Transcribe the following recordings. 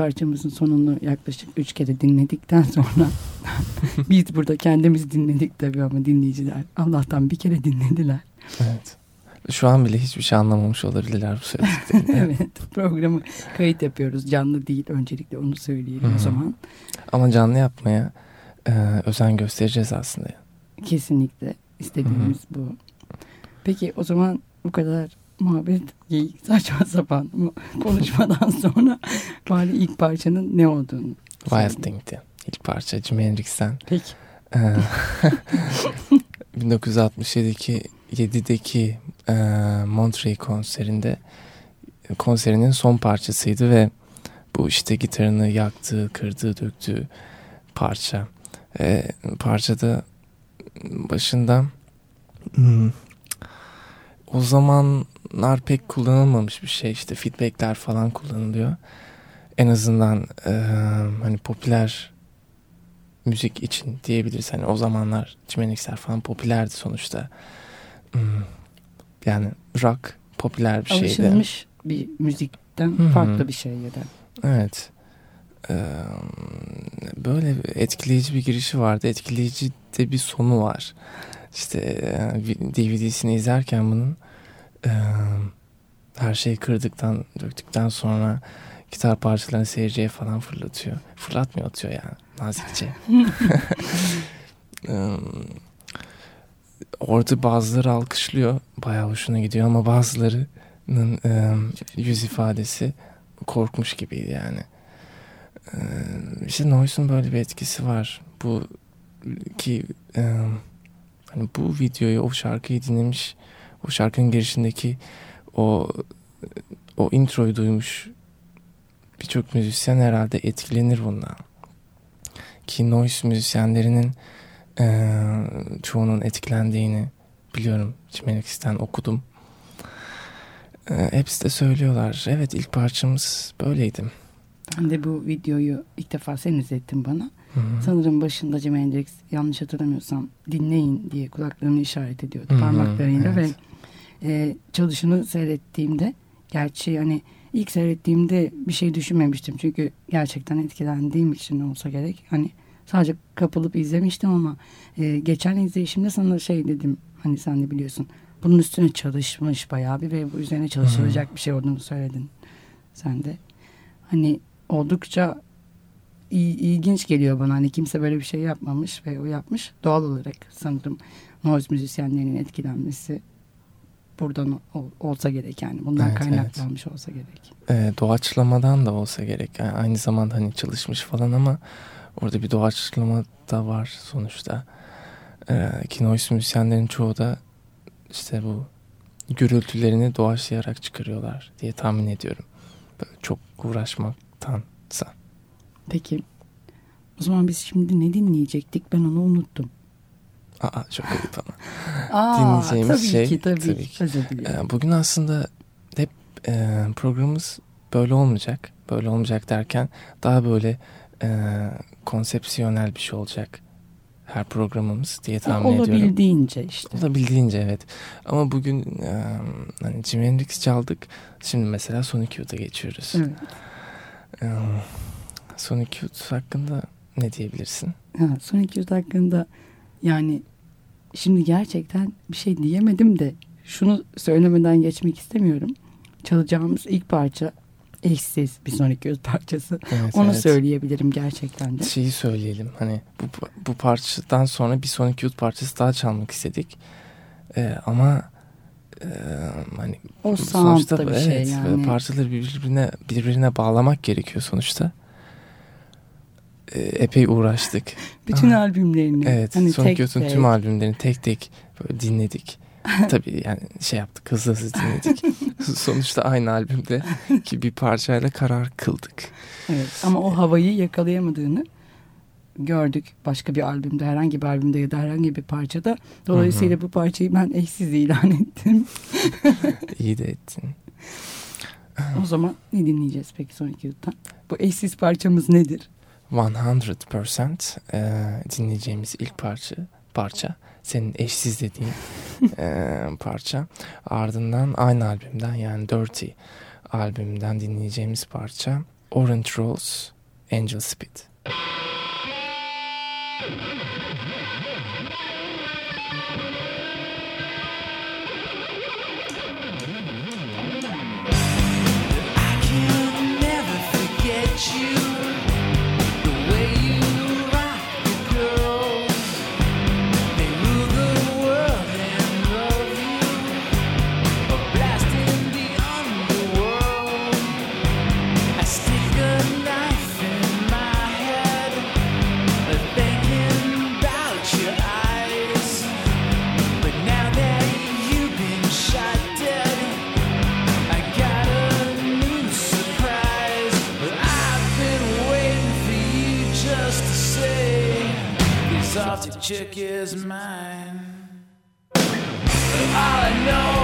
Parçamızın sonunu yaklaşık üç kere dinledikten sonra biz burada kendimiz dinledik tabii ama dinleyiciler Allah'tan bir kere dinlediler. Evet. Şu an bile hiçbir şey anlamamış olabilirler bu söylediklerini. evet programı kayıt yapıyoruz canlı değil öncelikle onu söyleyelim Hı-hı. o zaman. Ama canlı yapmaya e, özen göstereceğiz aslında. Kesinlikle istediğimiz Hı-hı. bu. Peki o zaman bu kadar muhabbet, geyik, saçma sapan konuşmadan sonra bari ilk parçanın ne olduğunu. Wild Thing'ti. İlk parça Jimi Hendrix'ten. Peki. 1967'deki 7'deki e, Monterey konserinde konserinin son parçasıydı ve bu işte gitarını yaktığı, kırdığı, döktüğü parça. E, parçada başında hmm, o zamanlar pek kullanılmamış bir şey işte feedbackler falan kullanılıyor. En azından e, hani popüler müzik için diyebiliriz. Hani o zamanlar Jimi Hendrix'ler falan popülerdi sonuçta. Hmm, yani rock popüler bir şeydi. Alışılmış bir müzikten Hı-hı. farklı bir şey ya da. Evet. Ee, böyle etkileyici bir girişi vardı. Etkileyici de bir sonu var. İşte DVD'sini izlerken bunun e, her şeyi kırdıktan, döktükten sonra gitar parçalarını seyirciye falan fırlatıyor. Fırlatmıyor atıyor yani nazikçe. Orada bazıları alkışlıyor. Bayağı hoşuna gidiyor ama bazılarının e, yüz ifadesi korkmuş gibiydi yani. E, işte Noise'un böyle bir etkisi var. Bu ki e, hani bu videoyu, o şarkıyı dinlemiş, o şarkının girişindeki o o introyu duymuş birçok müzisyen herhalde etkilenir bundan. Ki noise müzisyenlerinin e, çoğunun etkilendiğini biliyorum. Çimenix'ten okudum. E, hepsi de söylüyorlar. Evet ilk parçamız böyleydi. Ben de bu videoyu ilk defa sen izlettin bana. Hı-hı. Sanırım başında Jimi Hendrix yanlış hatırlamıyorsam dinleyin diye kulaklarını işaret ediyordu Hı-hı. parmaklarıyla evet. ve e, çalışını seyrettiğimde gerçi hani ilk seyrettiğimde bir şey düşünmemiştim çünkü gerçekten etkilendiğim için olsa gerek hani sadece kapılıp izlemiştim ama e, geçen izleyişimde sana şey dedim hani sen de biliyorsun bunun üstüne çalışmış bayağı bir ve bu üzerine çalışılacak Hı-hı. bir şey olduğunu söyledin sen de hani oldukça ilginç geliyor bana. Hani kimse böyle bir şey yapmamış ve o yapmış. Doğal olarak sanırım noise müzisyenlerinin etkilenmesi buradan olsa gerek yani. Bundan evet, kaynaklanmış evet. olsa gerek. Ee, doğaçlamadan da olsa gerek. Yani aynı zamanda hani çalışmış falan ama orada bir doğaçlama da var sonuçta. Ee, ki noise müzisyenlerin çoğu da işte bu gürültülerini doğaçlayarak çıkarıyorlar diye tahmin ediyorum. Böyle çok uğraşmaktansa. Peki. O zaman biz şimdi ne dinleyecektik? Ben onu unuttum. Aa çok ayıp ama. Aa, Dinleyeceğimiz tabii şey ki, tabii, tabii ki. Özür ee, Bugün aslında hep e, programımız böyle olmayacak. Böyle olmayacak derken daha böyle e, konsepsiyonel bir şey olacak. Her programımız diye tahmin Olabildiğince ediyorum. Olabildiğince işte. Olabildiğince evet. Ama bugün e, hani Jimi Hendrix çaldık. Şimdi mesela Sonic Youth'a geçiyoruz. Evet. E, Sonic Youth hakkında ne diyebilirsin? Ha, Sonic Youth hakkında yani şimdi gerçekten bir şey diyemedim de şunu söylemeden geçmek istemiyorum. Çalacağımız ilk parça eşsiz bir sonraki göz parçası. Evet, Onu evet. söyleyebilirim gerçekten de. Şeyi söyleyelim hani bu, bu parçadan sonra bir sonraki yut parçası daha çalmak istedik. Ee, ama e, hani o sonuçta bir şey evet, şey yani. parçaları birbirine birbirine bağlamak gerekiyor sonuçta. Ee, epey uğraştık. Bütün Aha. albümlerini. Evet. Hani Sonic Youth'un tüm albümlerini tek tek böyle dinledik. Tabii yani şey yaptık hızlı hızlı dinledik. Sonuçta aynı albümde ki bir parçayla karar kıldık. Evet ama o havayı yakalayamadığını gördük başka bir albümde herhangi bir albümde ya da herhangi bir parçada. Dolayısıyla Hı-hı. bu parçayı ben eşsiz ilan ettim. İyi de ettin. o zaman ne dinleyeceğiz peki sonraki yıldan? Bu eşsiz parçamız nedir? 100% e, dinleyeceğimiz ilk parça parça senin eşsiz dediğin e, parça ardından aynı albümden yani Dirty albümden dinleyeceğimiz parça Orange Rolls Angel Speed. you chick is mine. All I know.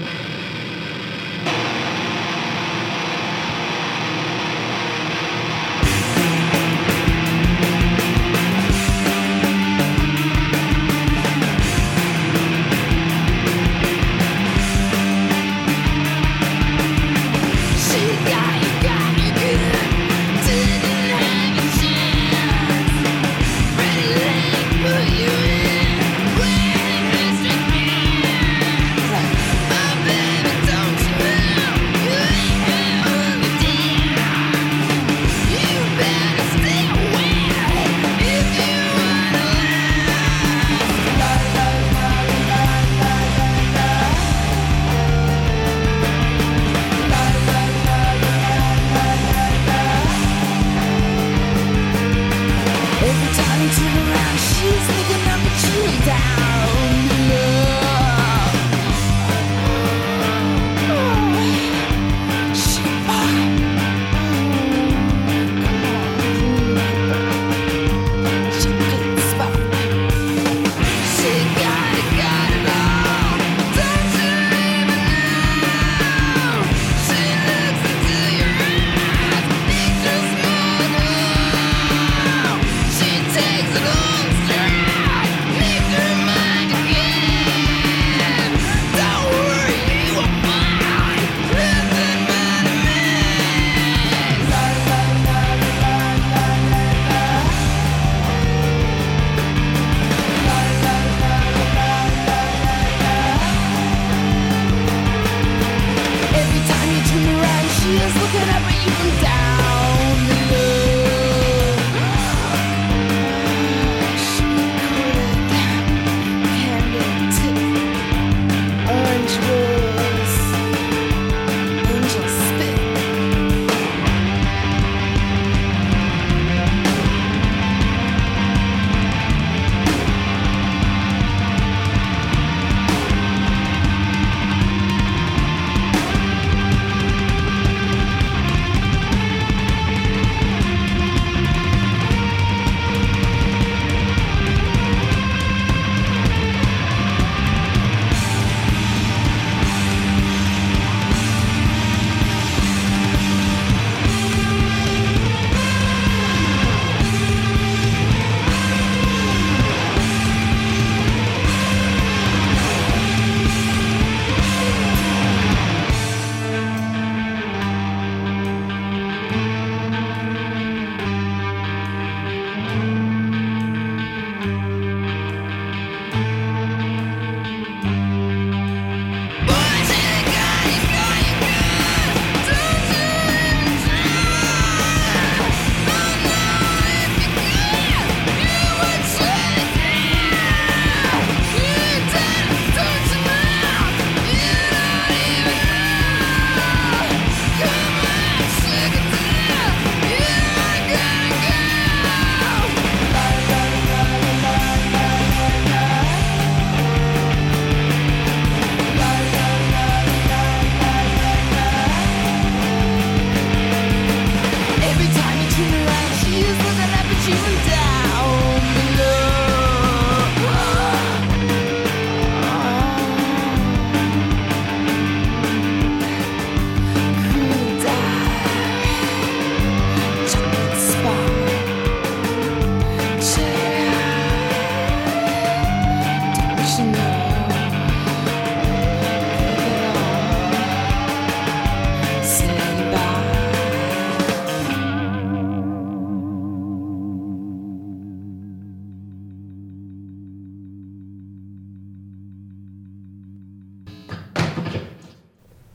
you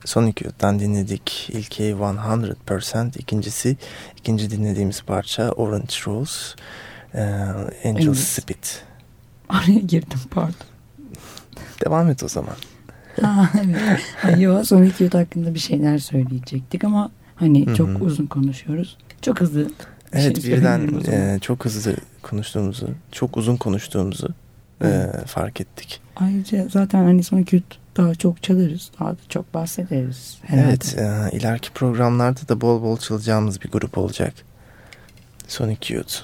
Sonic Youth'tan dinledik. İlki 100%. ikincisi ikinci dinlediğimiz parça Orange Rose. E, Angel Evet. Spit. Araya girdim pardon. Devam et o zaman. Ha, evet. Ay, Yo, Sonic Youth hakkında bir şeyler söyleyecektik ama hani Hı hı. çok uzun konuşuyoruz. Çok hızlı. Evet şey birden e, çok hızlı konuştuğumuzu, çok uzun konuştuğumuzu e, Evet. fark ettik. Ayrıca zaten hani Sonic Youth daha çok çalarız. Daha da çok bahsederiz. Herhalde. Evet, e, ileriki programlarda da bol bol çalacağımız bir grup olacak. Sonic Youth.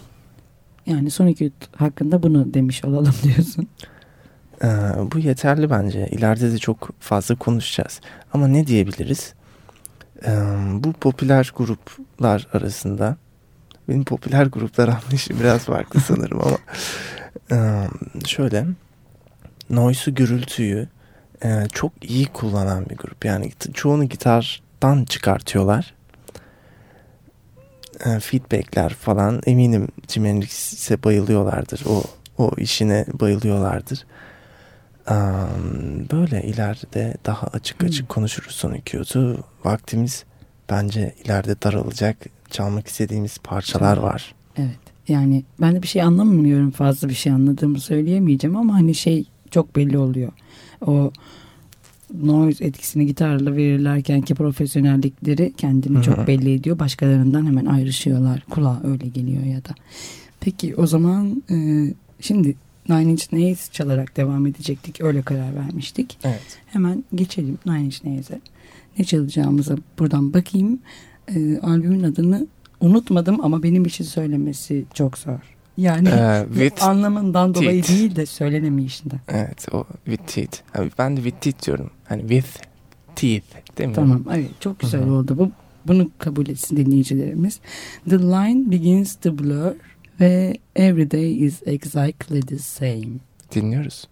Yani Sonic Youth hakkında bunu demiş olalım diyorsun. E, bu yeterli bence. İleride de çok fazla konuşacağız. Ama ne diyebiliriz? E, bu popüler gruplar arasında benim popüler gruplar anlayışım biraz farklı sanırım ama e, şöyle noise'u gürültüyü e, çok iyi kullanan bir grup. Yani çoğunu gitardan çıkartıyorlar. E, feedbackler falan eminim Jimi Hendrix'e bayılıyorlardır. O o işine bayılıyorlardır. Am, böyle ileride daha açık açık Hmm. konuşuruz Sonic Youth'u. Vaktimiz bence ileride daralacak. Çalmak istediğimiz parçalar var. Evet. Yani ben de bir şey anlamıyorum. Fazla bir şey anladığımı söyleyemeyeceğim ama hani şey çok belli oluyor. O noise etkisini gitarla verirlerken ki profesyonellikleri kendini Hı hı. çok belli ediyor. Başkalarından hemen ayrışıyorlar. Kulağa öyle geliyor ya da. Peki o zaman e, şimdi Nine Inch Nails çalarak devam edecektik. Öyle karar vermiştik. Evet. Hemen geçelim Nine Inch Nails'e. Ne çalacağımıza buradan bakayım. Ee, albümün adını unutmadım ama benim için söylemesi çok zor. Yani Ee, with anlamından dolayı teeth. değil de söylenemeyişinden. Evet o with teeth. Abi ben de with teeth diyorum. Hani with teeth değil mi? Tamam evet çok güzel Hı hı. oldu bu. Bunu kabul etsin dinleyicilerimiz. The line begins to blur ve every day is exactly the same. Dinliyoruz.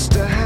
supposed to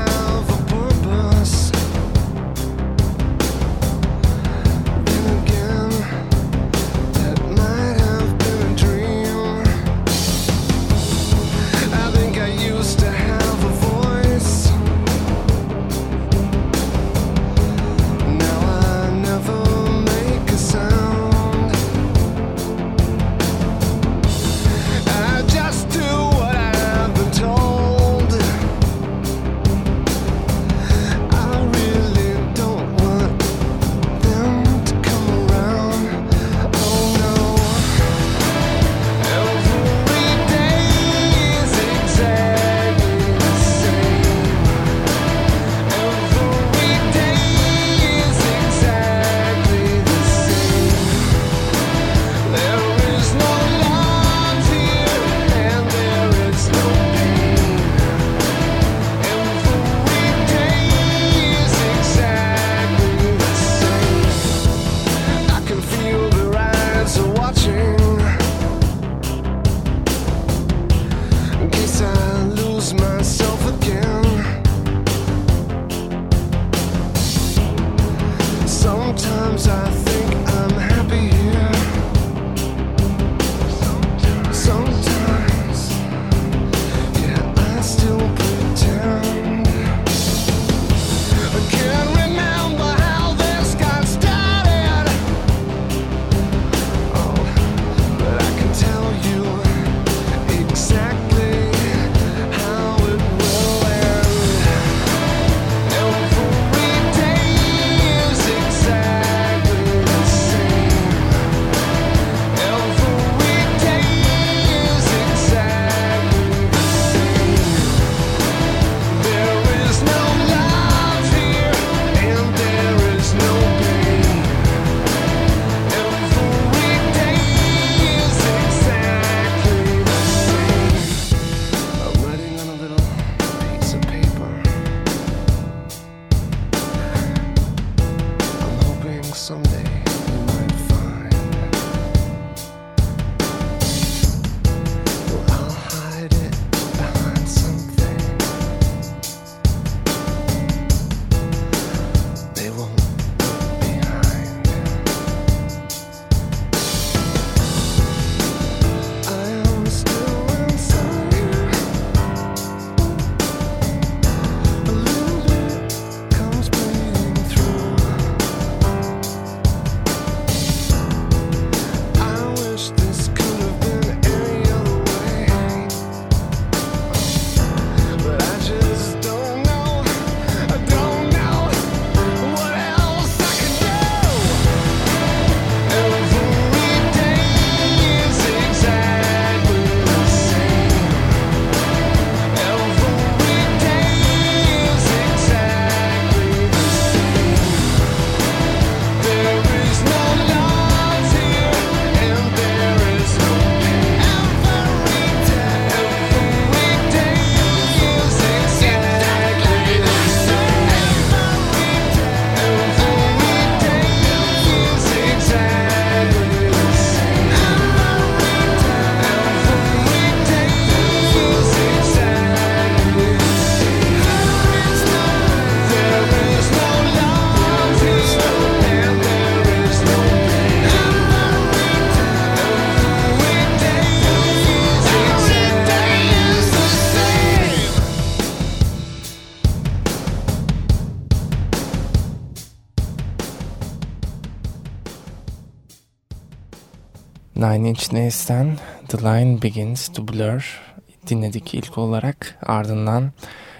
Nine Inch Nails'ten The Line Begins to Blur dinledik ilk olarak. Ardından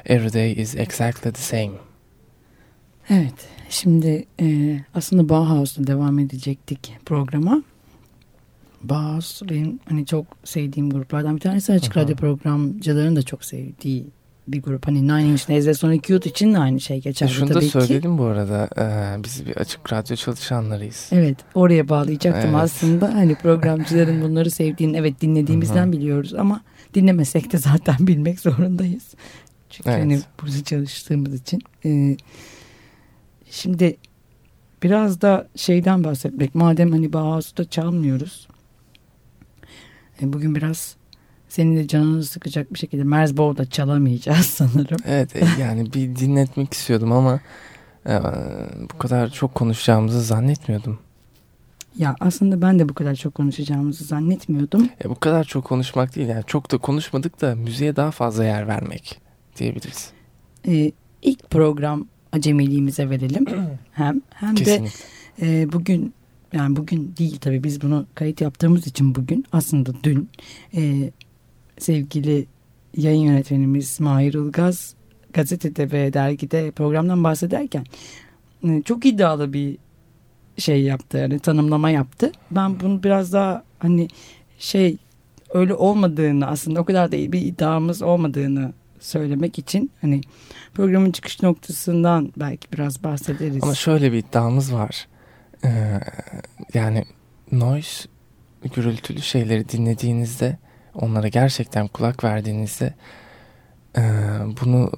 Every Day is Exactly the Same. Evet. Şimdi e, aslında Bauhaus'ta devam edecektik programa. Bauhaus benim hani çok sevdiğim gruplardan bir tanesi. Açık hı. radyo programcıların da çok sevdiği bir grup. Hani Nine Inch Nails ve Sonic Youth için de aynı şey geçerli Şunu da tabii ki. söyleyelim bu arada. Ee, biz bir açık radyo çalışanlarıyız. Evet oraya bağlayacaktım Evet. aslında. Hani programcıların bunları sevdiğini evet dinlediğimizden Hı hı. biliyoruz ama dinlemesek de zaten bilmek zorundayız. Çünkü Evet. hani burada çalıştığımız için. Ee, şimdi biraz da şeyden bahsetmek. Madem hani Bauhaus'ta çalmıyoruz. e, bugün biraz senin de canını sıkacak bir şekilde Merzbow'da çalamayacağız sanırım. Evet e, yani bir dinletmek istiyordum ama e, bu kadar çok konuşacağımızı zannetmiyordum. Ya aslında ben de bu kadar çok konuşacağımızı zannetmiyordum. E, bu kadar çok konuşmak değil yani çok da konuşmadık da müziğe daha fazla yer vermek diyebiliriz. Ee, ilk program acemiliğimize verelim. Hem hem de Kesinlikle. e, bugün yani bugün değil tabii biz bunu kayıt yaptığımız için bugün aslında dün e, sevgili yayın yönetmenimiz Mahir Ilgaz gazetede ve dergide programdan bahsederken e, çok iddialı bir şey yaptı yani tanımlama yaptı. Ben bunu biraz daha hani şey öyle olmadığını aslında o kadar da bir iddiamız olmadığını söylemek için hani programın çıkış noktasından belki biraz bahsederiz. Ama şöyle bir iddiamız var. Ee, yani noise gürültülü şeyleri dinlediğinizde onlara gerçekten kulak verdiğinizde e, bunu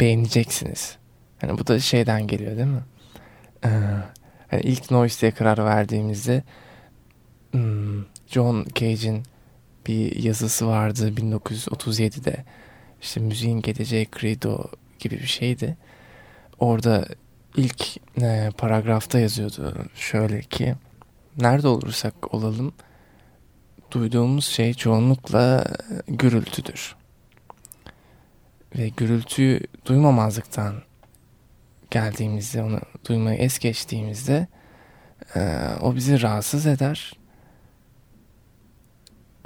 beğeneceksiniz. Yani bu da şeyden geliyor değil mi? Ee, hani ilk noise diye karar verdiğimizde hmm, John Cage'in bir yazısı vardı 1937'de. İşte müziğin geleceği credo gibi bir şeydi. Orada ilk e, paragrafta yazıyordu şöyle ki nerede olursak olalım duyduğumuz şey çoğunlukla e, gürültüdür. Ve gürültüyü duymamazlıktan geldiğimizde onu duymayı es geçtiğimizde e, o bizi rahatsız eder.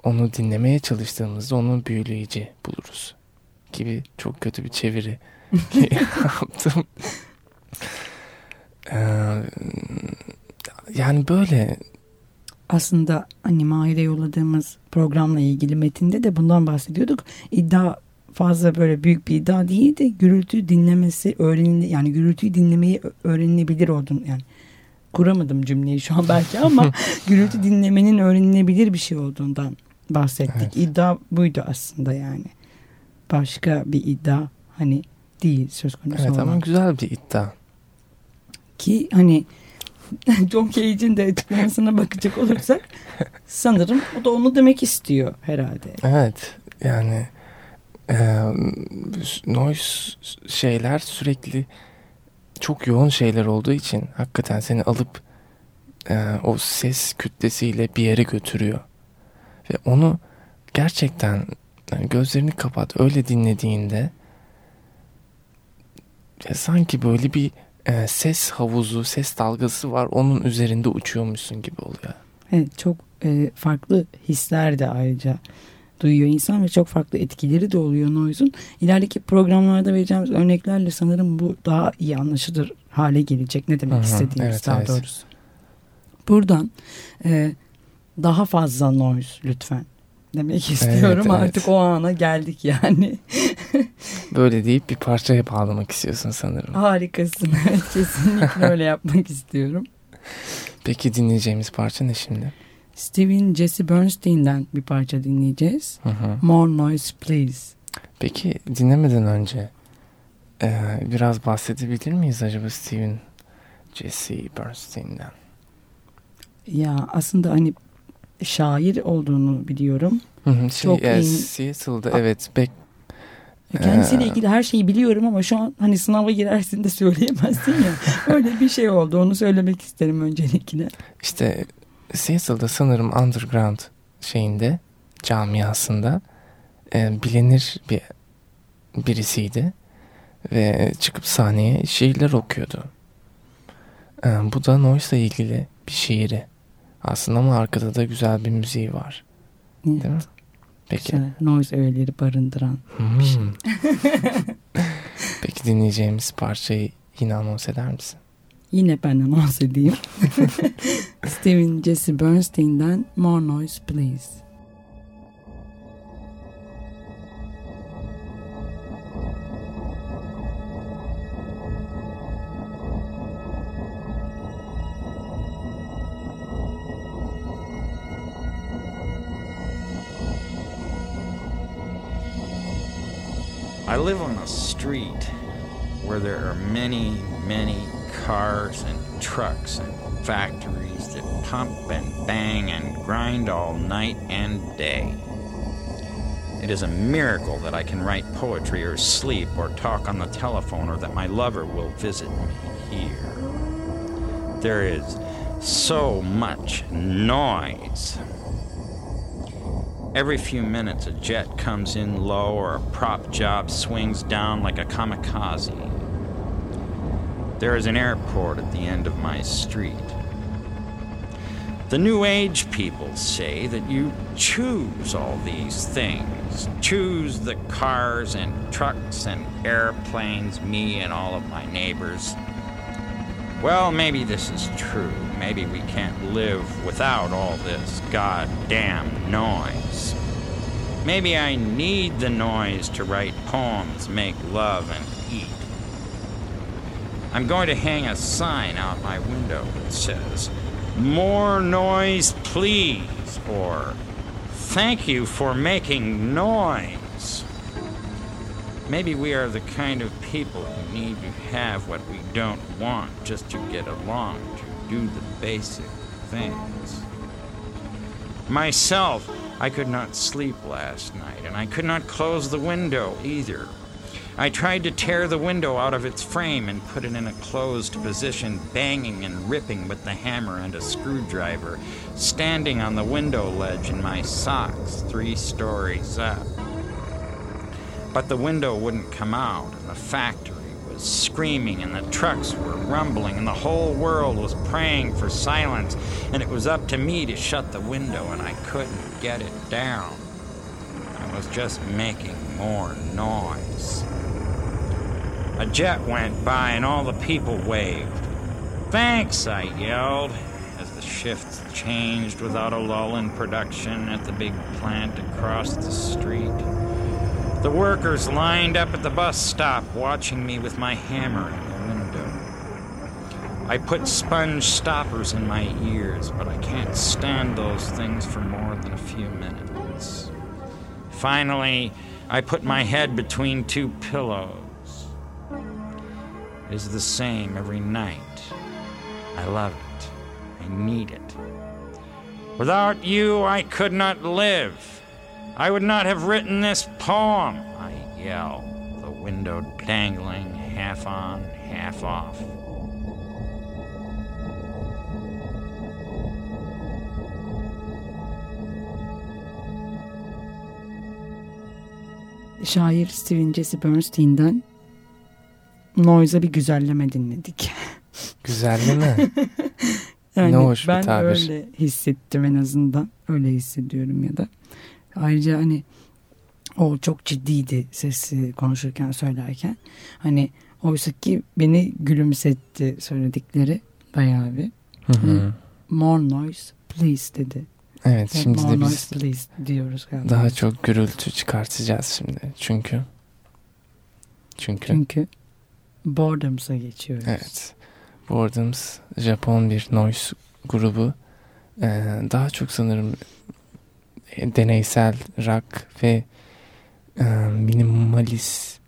Onu dinlemeye çalıştığımızda onu büyüleyici buluruz gibi çok kötü bir çeviri yaptım. Ee, yani böyle aslında hani Mahir'e yolladığımız programla ilgili metinde de bundan bahsediyorduk. İddia fazla böyle büyük bir iddia değil de gürültü dinlemesi öğrenildi yani gürültüyü dinlemeyi öğrenilebilir oldun yani kuramadım cümleyi şu an belki ama gürültü dinlemenin öğrenilebilir bir şey olduğundan bahsettik. Evet. İddia buydu aslında yani. Başka bir iddia hani değil söz konusu evet olan. ama güzel bir iddia. Ki hani John Cage'in de açıklamasına bakacak olursak sanırım o da onu demek istiyor herhalde. Evet yani e, noise şeyler sürekli çok yoğun şeyler olduğu için hakikaten seni alıp e, o ses kütlesiyle bir yere götürüyor. Ve onu gerçekten yani gözlerini kapat öyle dinlediğinde ya sanki böyle bir e, ses havuzu, ses dalgası var onun üzerinde uçuyormuşsun gibi oluyor. Evet, çok e, farklı hisler de ayrıca duyuyor insan ve çok farklı etkileri de oluyor noise'un. İlerideki programlarda vereceğimiz örneklerle sanırım bu daha iyi anlaşılır hale gelecek. Ne demek Hı hı, istediğimiz evet, daha evet. doğrusu. Buradan e, daha fazla noise lütfen demek istiyorum. evet. Artık o ana geldik yani. Böyle deyip bir parçaya bağlamak istiyorsun sanırım. Harikasın. Kesinlikle öyle yapmak istiyorum. Peki dinleyeceğimiz parça ne şimdi? Steven Jesse Bernstein'den bir parça dinleyeceğiz. Hı hı. More Noise Please. Peki dinlemeden önce e, biraz bahsedebilir miyiz acaba Steven Jesse Bernstein'den? Ya aslında hani şair olduğunu biliyorum. Hı hı, şey, Çok e. Seattle'da evet Beck Kendisiyle Ee. ilgili her şeyi biliyorum ama şu an hani sınava girersin de söyleyemezsin ya. Öyle bir şey oldu. Onu söylemek isterim öncelikle. işte Seattle'da sanırım underground şeyinde camiasında e, bilinir bir birisiydi ve çıkıp sahneye şiirler okuyordu. E, bu da Noyce'la ilgili bir şiiri Aslında ama arkada da güzel bir müziği var. Evet. Değil mi? Peki. Güzel, noise öğeleri barındıran. Hmm. Peki dinleyeceğimiz parçayı yine anons eder misin? Yine ben anons edeyim. Steven Jesse Bernstein'den More Noise Please. I live on a street where there are many, many cars and trucks and factories that pump and bang and grind all night and day. It is a miracle that I can write poetry or sleep or talk on the telephone or that my lover will visit me here. There is so much noise. Every few minutes, a jet comes in low or a prop job swings down like a kamikaze. There is an airport at the end of my street. The New Age people say that you choose all these things. Choose the cars and trucks and airplanes, me and all of my neighbors. Well, maybe this is true. Maybe we can't live without all this goddamn noise. Maybe I need the noise to write poems, make love, and eat. I'm going to hang a sign out my window that says, More noise, please, or Thank you for making noise. Maybe we are the kind of people who need to have what we don't want just to get along, to do the basic things. Myself, I could not sleep last night, and I could not close the window either. I tried to tear the window out of its frame and put it in a closed position, banging and ripping with the hammer and a screwdriver, standing on the window ledge in my socks three stories up. But the window wouldn't come out, and the factory screaming, and the trucks were rumbling, and the whole world was praying for silence, and it was up to me to shut the window, and I couldn't get it down. I was just making more noise. A jet went by, and all the people waved. Thanks, I yelled, as the shifts changed without a lull in production at the big plant across the street. The workers lined up at the bus stop, watching me with my hammer in the window. I put sponge stoppers in my ears, but I can't stand those things for more than a few minutes. Finally, I put my head between two pillows. It is the same every night. I love it. I need it. Without you, I could not live. I would not have written this poem, I yell, the window dangling half on, half off. Şair Steven Jesse Bernstein'den Noise'a bir güzelleme dinledik. Güzelleme. Yani Ne hoş bir ben tabir. öyle hissettim en azından. Öyle hissediyorum ya da. Ayrıca hani o çok ciddiydi sesi konuşurken söylerken. Hani oysa ki beni gülümsetti söyledikleri bayağı bir. Hı hı. More noise please dedi. Evet Hep şimdi de biz please diyoruz galiba. daha çok gürültü çıkartacağız şimdi. Çünkü çünkü Çünkü boredoms'a geçiyoruz. evet Boredoms Japon bir noise grubu. Ee, daha çok sanırım deneysel rock ve e, minimalist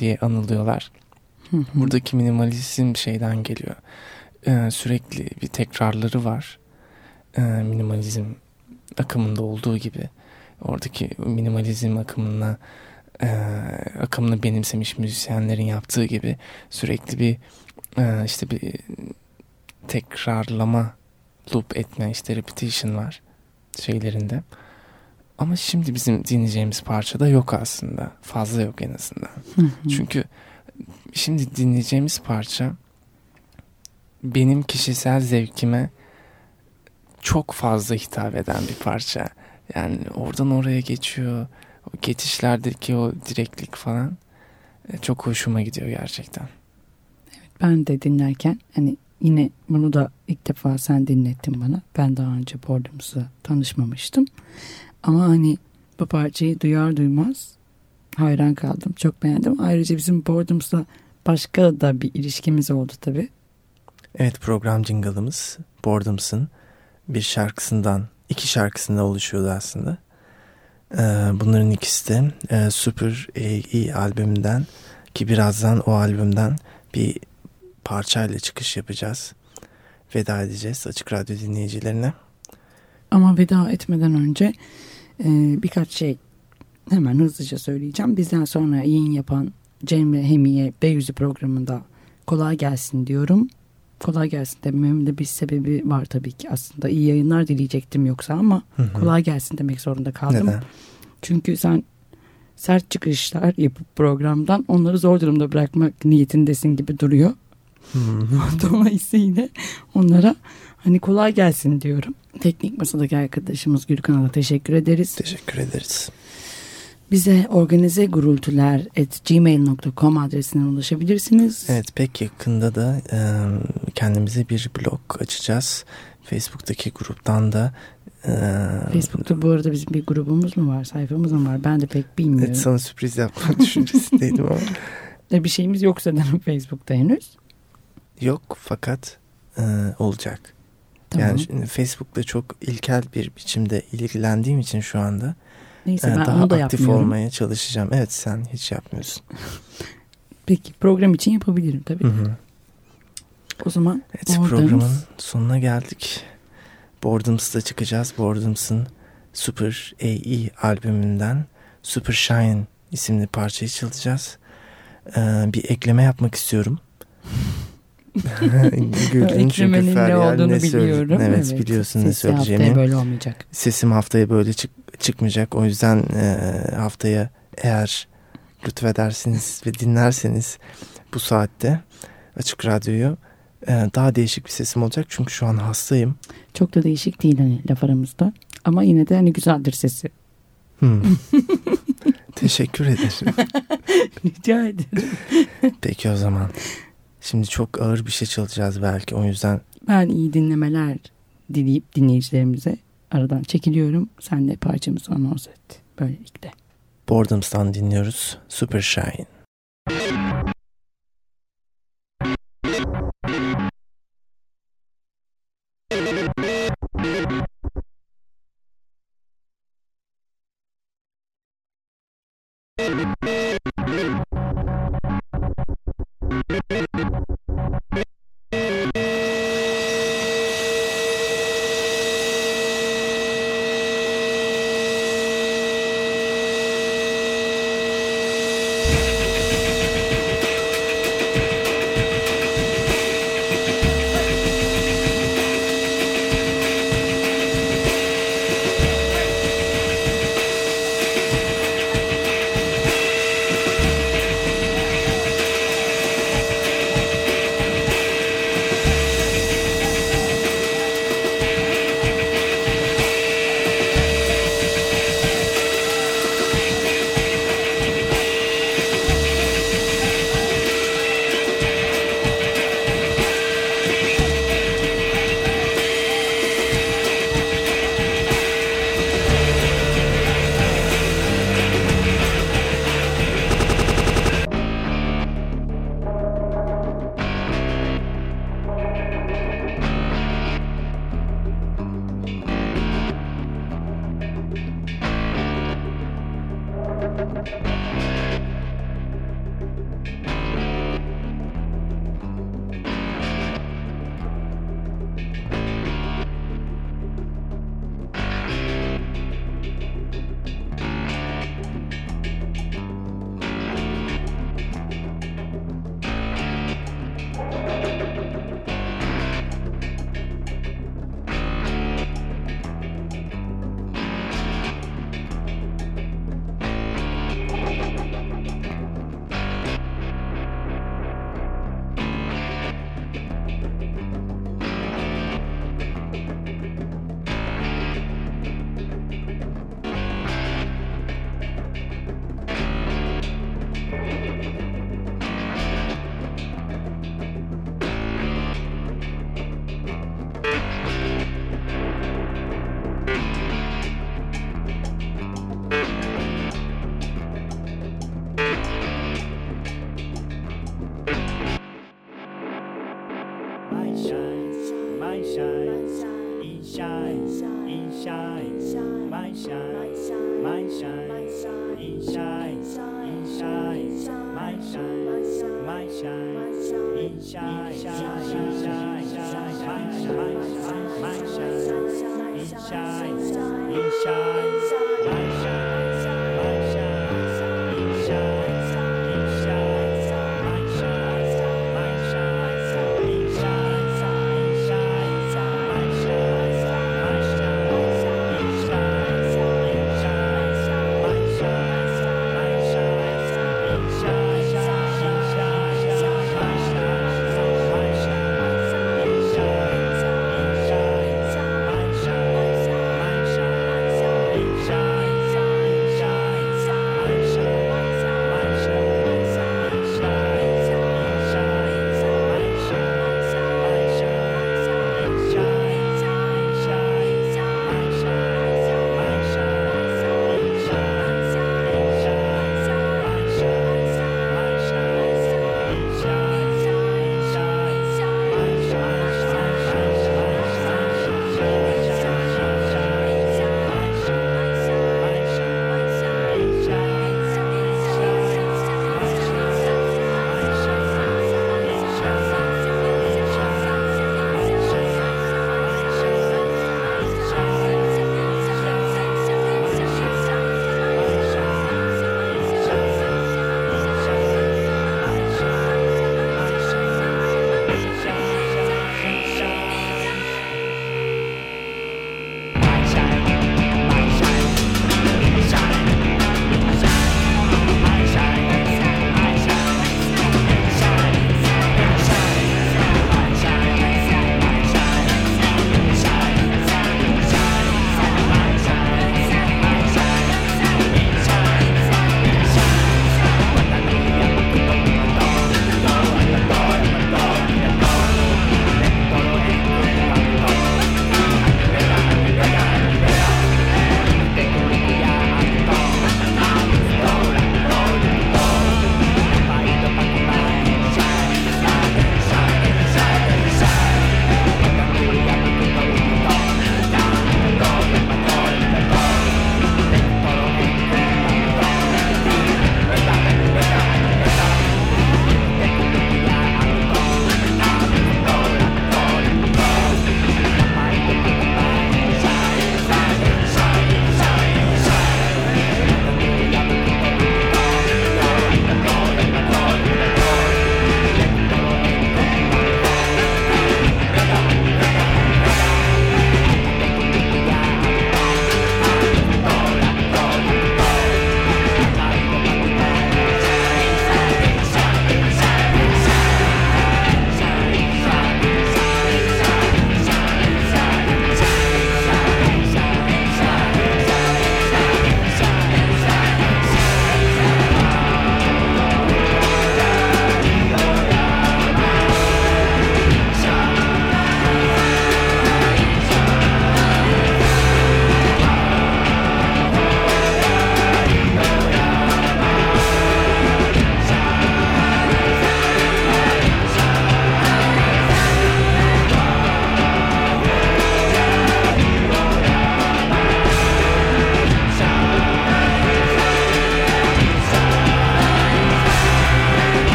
diye anılıyorlar. Buradaki minimalizm şeyden geliyor. Ee, sürekli bir tekrarları var. Ee, minimalizm akımında olduğu gibi. Oradaki minimalizm akımına e, akımını benimsemiş müzisyenlerin yaptığı gibi sürekli bir e, işte bir tekrarlama loop etme işte repetition var şeylerinde. Ama şimdi bizim dinleyeceğimiz parçada yok aslında. Fazla yok en azından. Hı hı. Çünkü şimdi dinleyeceğimiz parça benim kişisel zevkime çok fazla hitap eden bir parça. Yani oradan oraya geçiyor. O geçişlerdeki o direktlik falan e, çok hoşuma gidiyor gerçekten. Ben de dinlerken hani yine bunu da ilk defa sen dinlettin bana. Ben daha önce Boredoms'la tanışmamıştım. Ama hani bu parçayı duyar duymaz hayran kaldım. Çok beğendim. Ayrıca bizim Boredoms'la başka da bir ilişkimiz oldu tabii. Evet program jingle'ımız Boredoms'ın bir şarkısından, iki şarkısından oluşuyordu aslında. Ee, bunların ikisi de e, Super AE albümünden ki birazdan o albümden bir parçayla çıkış yapacağız. Veda edeceğiz Açık Radyo dinleyicilerine. Ama veda etmeden önce e, birkaç şey hemen hızlıca söyleyeceğim. Bizden sonra yayın yapan Cem ve Hemiye Beyüzü programında kolay gelsin diyorum. Kolay gelsin dememin de bir sebebi var tabii ki. Aslında iyi yayınlar dileyecektim yoksa ama Hı hı. kolay gelsin demek zorunda kaldım. Neden? Çünkü sen sert çıkışlar yapıp programdan onları zor durumda bırakmak niyetindesin gibi duruyor. Hı. Dolayısıyla onlara hani kolay gelsin diyorum. Teknik masadaki arkadaşımız Gürkan'a da teşekkür ederiz. Teşekkür ederiz. Bize organize gurultular at gmail.com adresinden ulaşabilirsiniz. Evet pek yakında da e, kendimize bir blog açacağız. Facebook'taki gruptan da e, Facebook'ta bu arada bizim bir grubumuz mu var, sayfamız mı var? Ben de pek bilmiyorum. Evet, sana sürpriz yapma düşüncesindeydim ama E, Bir şeyimiz yok sanırım Facebook'ta henüz. Yok fakat e, olacak. Tamam. Yani şimdi Facebook'ta çok ilkel bir biçimde ilgilendiğim için şu anda Neyse e, ben daha onu da aktif yapmıyorum. olmaya çalışacağım. Evet sen hiç yapmıyorsun. Peki program için yapabilirim tabii. Hı hı. O zaman Evet programın sonuna geldik. Boredoms'ta çıkacağız. Boredoms'ın Super AE albümünden Super Shine isimli parçayı çalacağız. Ee, bir ekleme yapmak istiyorum. Güldün çünkü ne Feryal ne biliyorum. Evet, biliyorsun ne Sesi haftaya söyleyeceğimi. böyle olmayacak. Sesim haftaya böyle çık- çıkmayacak. O yüzden e, haftaya eğer lütfedersiniz ve dinlerseniz bu saatte Açık Radyo'yu e, daha değişik bir sesim olacak. Çünkü şu an hastayım. Çok da değişik değil hani laf aramızda. Ama yine de hani güzeldir sesi. Hmm. Teşekkür ederim. Rica ederim. Peki o zaman. Şimdi çok ağır bir şey çalacağız belki. O yüzden Ben iyi dinlemeler dileyip dinleyicilerimize aradan çekiliyorum. Sen de parçamızı anons et. Böylelikle. Boredoms'tan dinliyoruz. Super Shine. Shine, shine, in shine, shine, shine,